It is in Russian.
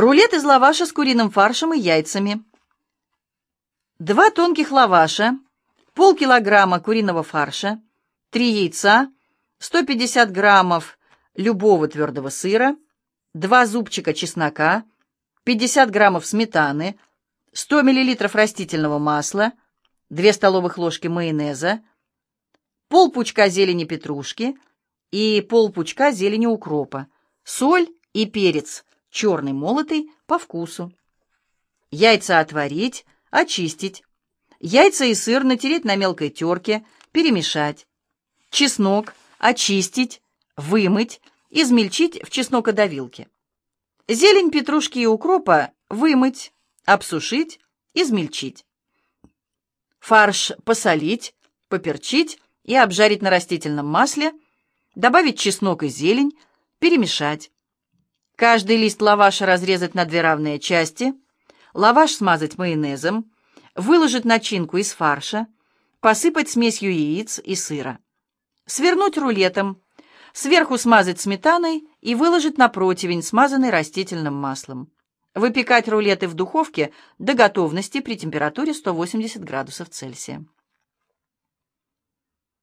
Рулет из лаваша с куриным фаршем и яйцами. Два тонких лаваша, полкилограмма куриного фарша, три яйца, 150 граммов любого твердого сыра, два зубчика чеснока, 50 граммов сметаны, 100 миллилитров растительного масла, 2 столовых ложки майонеза, полпучка зелени петрушки и полпучка зелени укропа, соль и перец черный молотый по вкусу. Яйца отварить, очистить. Яйца и сыр натереть на мелкой терке, перемешать. Чеснок очистить, вымыть, измельчить в чеснокодавилке. Зелень петрушки и укропа вымыть, обсушить, измельчить. Фарш посолить, поперчить и обжарить на растительном масле, добавить чеснок и зелень, перемешать. Каждый лист лаваша разрезать на две равные части, лаваш смазать майонезом, выложить начинку из фарша, посыпать смесью яиц и сыра. Свернуть рулетом, сверху смазать сметаной и выложить на противень, смазанный растительным маслом. Выпекать рулеты в духовке до готовности при температуре 180 градусов Цельсия.